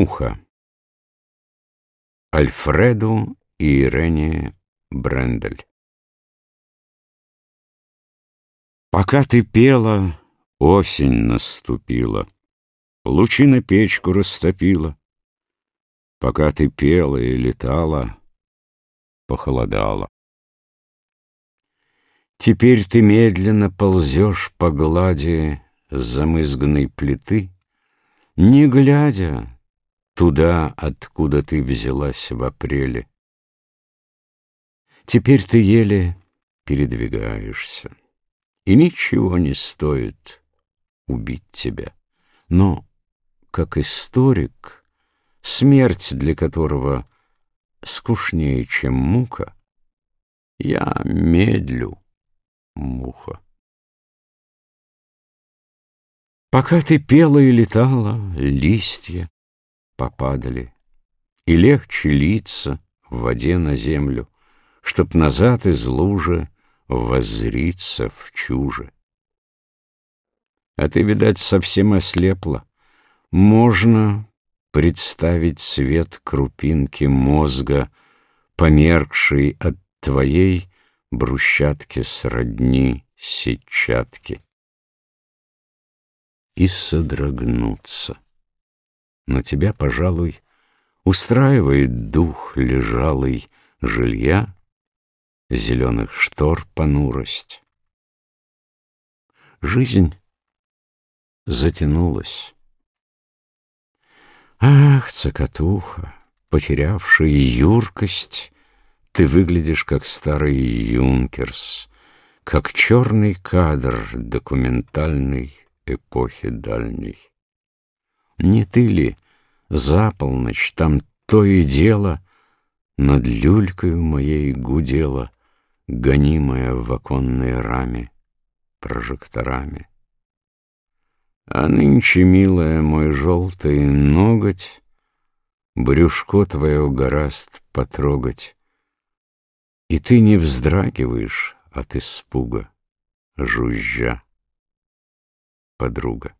Муха Альфреду и Ирене Брендель Пока ты пела, осень наступила, Лучи на печку растопила. Пока ты пела и летала, похолодало. Теперь ты медленно ползешь по глади замызганной плиты, Не глядя туда, откуда ты взялась в апреле. Теперь ты еле передвигаешься, И ничего не стоит убить тебя. Но, как историк, смерть для которого скучнее, чем мука, Я медлю, муха. Пока ты пела и летала, листья попадали, И легче литься в воде на землю, Чтоб назад из лужи воззриться в чуже. А ты, видать, совсем ослепла. Можно представить свет крупинки мозга, Померкшей от твоей брусчатки сродни сетчатки и содрогнуться. Но тебя, пожалуй, устраивает дух лежалый жилья, зеленых штор понурость. Жизнь затянулась. Ах, цокотуха, потерявшая юркость, Ты выглядишь, как старый юнкерс, Как черный кадр документальный эпохи дальней. Не ты ли за полночь там то и дело Над люлькою моей гудела, Гонимая в оконной раме прожекторами? А нынче, милая, мой желтый ноготь Брюшко твое гораст потрогать, И ты не вздрагиваешь от испуга, жужжа подруга.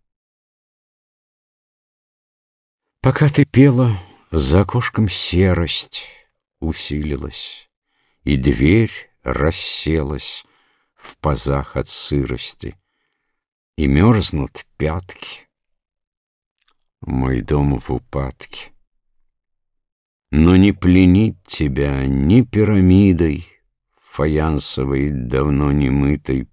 Пока ты пела, за окошком серость усилилась, И дверь расселась в пазах от сырости, И мерзнут пятки. Мой дом в упадке. Но не пленить тебя ни пирамидой Фаянсовой, давно не мытой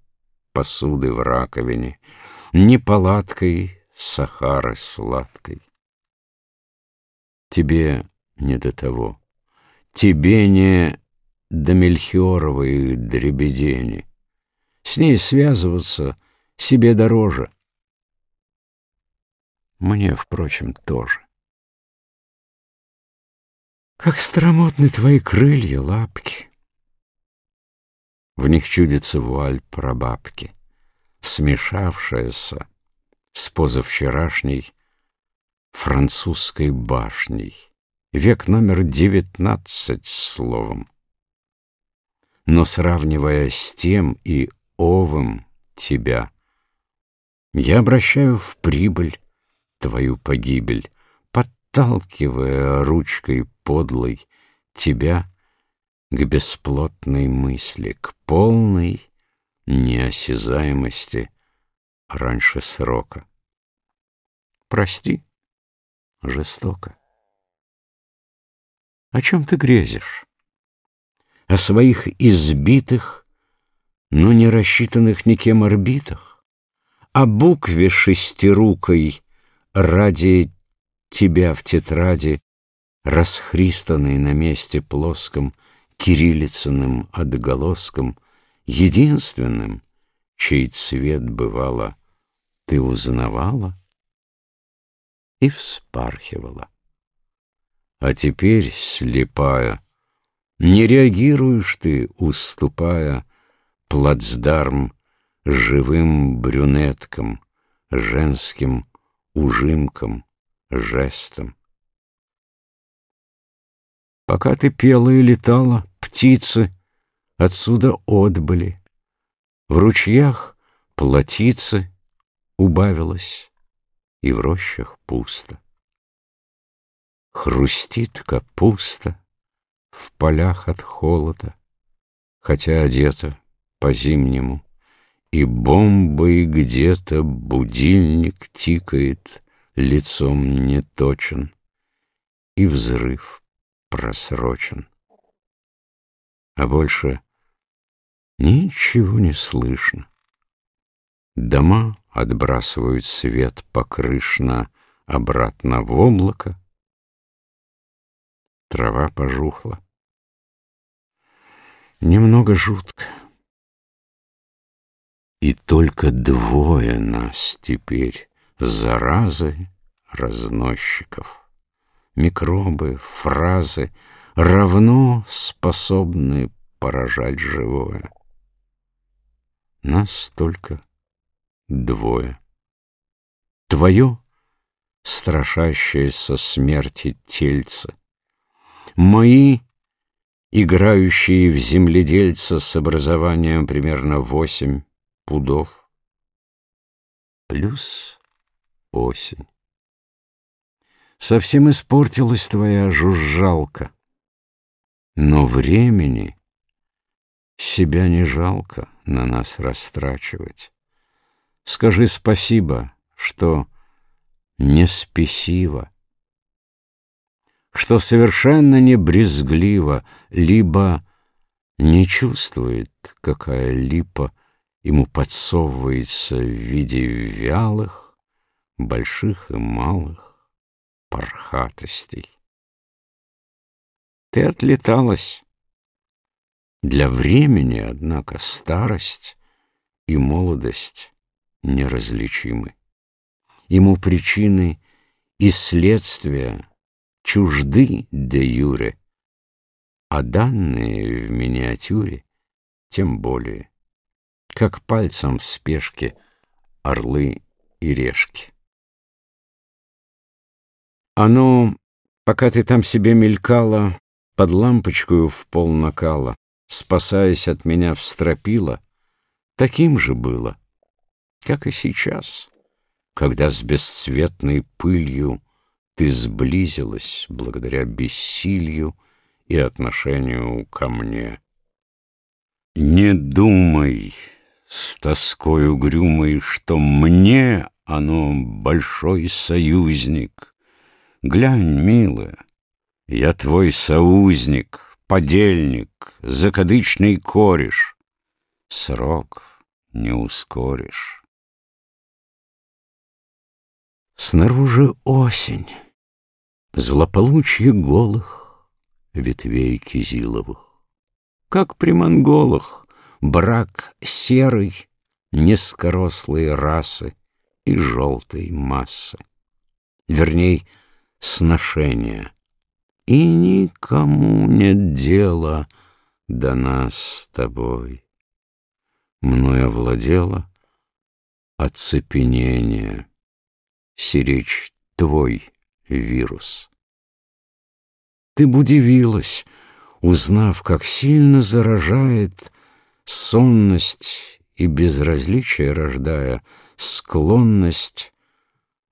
Посуды в раковине — ни палаткой Сахары сладкой. Тебе не до того, тебе не до Мельхиоровой дребедени. С ней связываться себе дороже. Мне, впрочем, тоже. Как старомодны твои крылья, лапки. В них чудится вуаль прабабки смешавшаяся с позавчерашней французской башней. Век номер девятнадцать словом. Но сравнивая с тем и овым тебя, Я обращаю в прибыль твою погибель, Подталкивая ручкой подлой тебя К бесплотной мысли, к полной неосязаемости раньше срока. Прости, жестоко. О чем ты грезишь? О своих избитых, но не рассчитанных никем орбитах? О букве шестирукой ради тебя в тетради, расхристанной на месте плоском, кириллицыным отголоском — единственным, чей цвет бывало, ты узнавала и вспархивала. А теперь, слепая, не реагируешь ты, уступая плацдарм живым брюнеткам, женским ужимкам, жестам. Пока ты пела и летала, птицы отсюда отбыли. В ручьях плотицы убавилось, и в рощах пусто. Хрустит капуста в полях от холода, Хотя одета по-зимнему, И бомбой где-то будильник тикает, Лицом не точен, И взрыв просрочен. А больше ничего не слышно. Дома отбрасывают свет покрышно обратно в облако. Трава пожухла. Немного жутко. И только двое нас теперь, заразы разносчиков. Микробы, фразы равно способны поражать живое. Нас только двое. Твое страшащееся смерти тельце, Мои, играющие в земледельца с образованием примерно восемь пудов, плюс осень. Совсем испортилась твоя жужжалка, но времени себя не жалко на нас растрачивать. Скажи спасибо, что не спесиво, что совершенно не брезгливо, либо не чувствует, какая липа ему подсовывается в виде вялых, больших и малых пархатостей. Ты отлеталась. Для времени, однако, старость и молодость неразличимы. Ему причины и следствия чужды де юре, а данные в миниатюре тем более, как пальцем в спешке орлы и решки. Оно, пока ты там себе мелькала, под лампочкою в пол накала, спасаясь от меня в стропила, таким же было — как и сейчас, когда с бесцветной пылью ты сблизилась благодаря бессилию и отношению ко мне. Не думай с тоской угрюмой, что мне оно большой союзник. Глянь, милая, я твой соузник, подельник, закадычный кореш. Срок не ускоришь. Снаружи осень, злополучье голых ветвей кизиловых. Как при монголах брак серый, низкорослой расы и желтой массы. Верней, сношения. И никому нет дела до нас с тобой. Мною овладело оцепенение сиречь твой вирус. Ты бы удивилась, узнав, как сильно заражает сонность и безразличие рождая склонность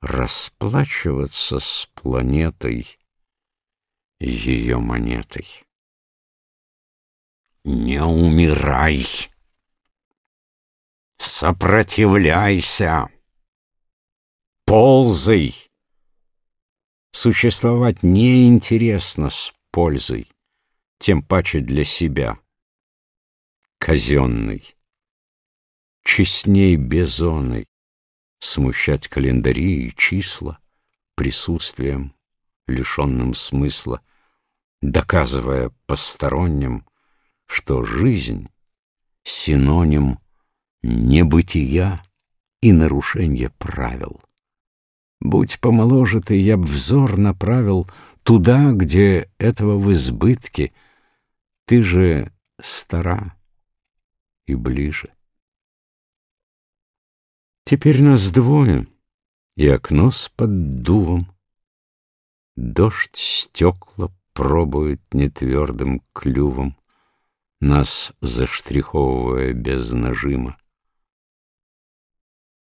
расплачиваться с планетой ее монетой. Не умирай! Сопротивляйся! Ползай. Существовать неинтересно с пользой, тем паче для себя. Казенный, честней безоной, смущать календари и числа присутствием, лишенным смысла, доказывая посторонним, что жизнь — синоним небытия и нарушения правил. Будь помоложе ты, я б взор направил Туда, где этого в избытке. Ты же стара и ближе. Теперь нас двое, и окно с поддувом. Дождь стекла пробует нетвердым клювом, Нас заштриховывая без нажима.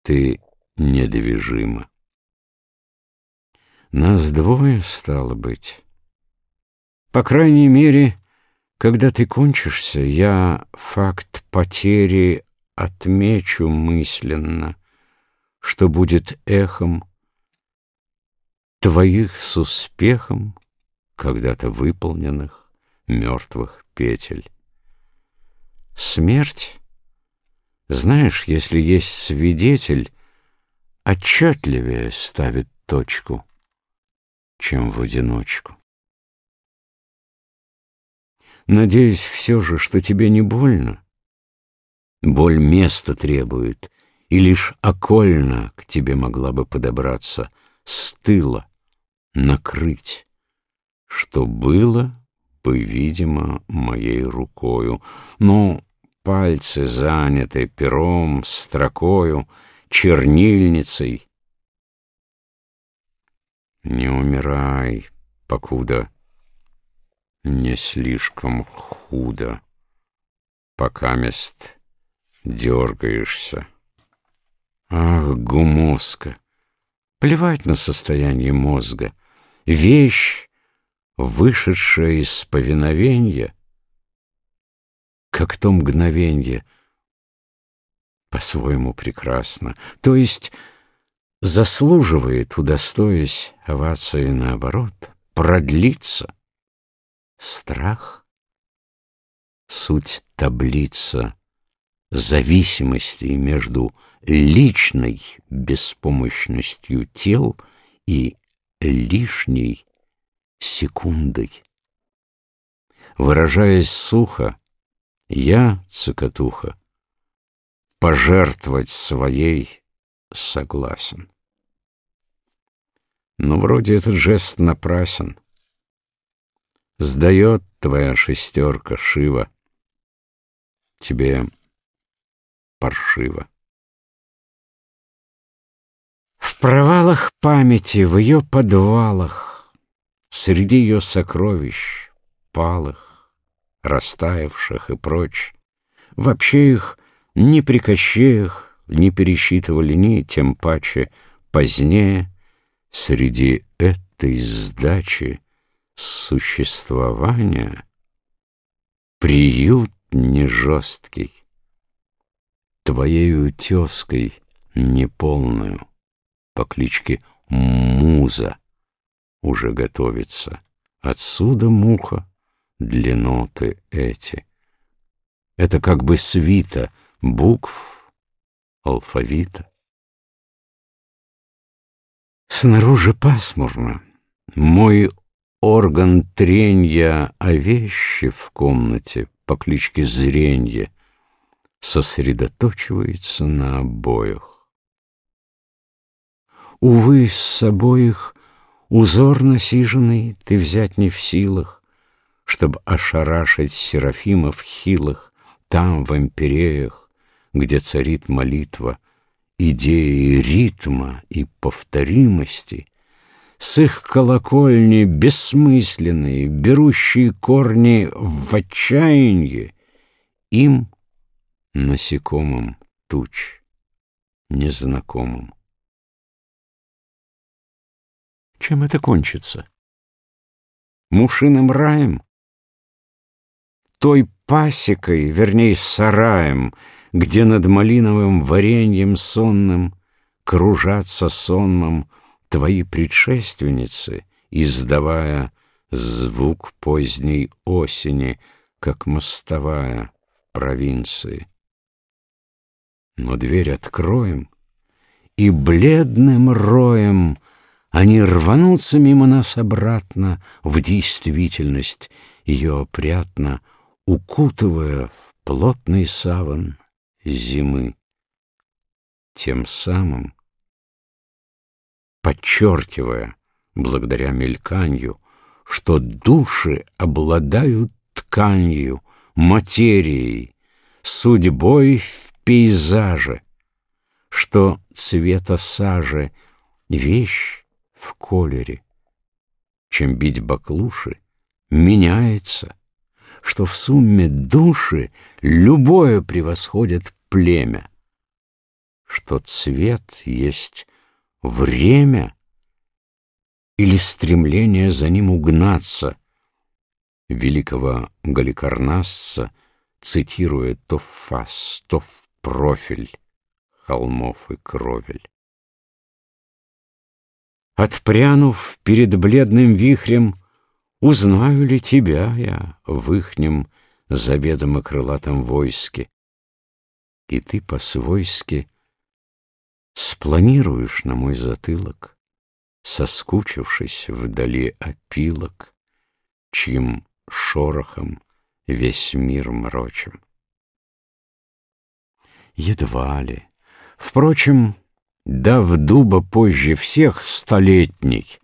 Ты недвижима. Нас двое стало быть. По крайней мере, когда ты кончишься, я факт потери отмечу мысленно, что будет эхом твоих с успехом когда-то выполненных мертвых петель. Смерть, знаешь, если есть свидетель, отчетливее ставит точку, чем в одиночку. Надеюсь все же, что тебе не больно. Боль места требует, и лишь окольно к тебе могла бы подобраться, с тыла, накрыть, что было бы, видимо, моей рукою. Но пальцы заняты пером, строкою, чернильницей. Не умирай, покуда не слишком худо, пока мест дергаешься. Ах, гумоска! Плевать на состояние мозга. Вещь, вышедшая из повиновения, как то мгновенье, по-своему прекрасно, то есть заслуживает, удостоясь овации наоборот, продлиться. Страх — суть таблица зависимостей между личной беспомощностью тел и лишней секундой. Выражаясь сухо, я, цокотуха, пожертвовать своей согласен. Но вроде этот жест напрасен. Сдает твоя шестерка Шива. Тебе паршиво. В провалах памяти, в ее подвалах, Среди ее сокровищ, палых, растаявших и прочь, Вообще их ни при кощеях не пересчитывали ни, тем паче позднее, Среди этой сдачи существования Приют не жесткий, Твоею тезкой неполную по кличке Муза уже готовится. Отсюда муха, длиноты эти. Это как бы свита букв алфавита. Снаружи пасмурно. Мой орган тренья о вещи в комнате по кличке Зренье сосредоточивается на обоях. Увы, с обоих узор насиженный ты взять не в силах, Чтоб ошарашить серафимов хилых Там, в империях, где царит молитва, Идеи ритма и повторимости, С их колокольни бессмысленные, Берущие корни в отчаянье, Им насекомым туч, незнакомым. Чем это кончится? Мушиным раем? Той пасекой, вернее, сараем, Где над малиновым вареньем сонным Кружатся сонмом твои предшественницы, Издавая звук поздней осени, Как мостовая в провинции. Но дверь откроем, и бледным роем они рванутся мимо нас обратно в действительность, ее опрятно укутывая в плотный саван зимы. Тем самым, подчеркивая, благодаря мельканью, что души обладают тканью, материей, судьбой в пейзаже, что цвета сажи вещь в колере, чем бить баклуши, меняется, что в сумме души любое превосходит племя, что цвет есть время или стремление за ним угнаться, великого галикарнасца, цитируя то в фас, то в профиль холмов и кровель. Отпрянув перед бледным вихрем, Узнаю ли тебя я в ихнем заведомо крылатом войске? И ты по-свойски спланируешь на мой затылок, Соскучившись вдали опилок, Чьим шорохом весь мир мрочим. Едва ли. Впрочем, дав дуба позже всех столетний,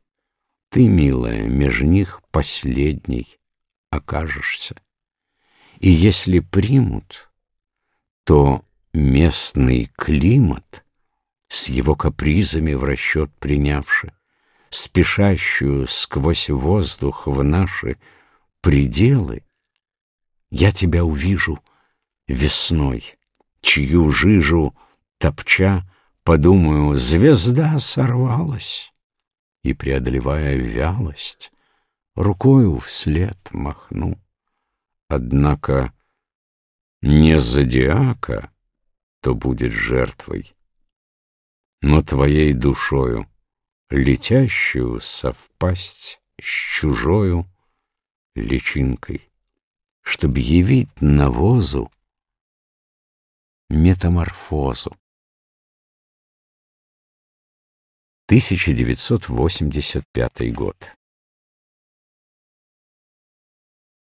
Ты, милая, меж них последний окажешься. И если примут, то местный климат, С его капризами в расчет принявши, Спешащую сквозь воздух в наши пределы, Я тебя увижу весной, Чью жижу топча, Подумаю, звезда сорвалась, И, преодолевая вялость, Рукою вслед махну. Однако не зодиака, то будет жертвой, Но твоей душою, летящую совпасть с чужою личинкой, Чтоб явить навозу метаморфозу. 1985 год.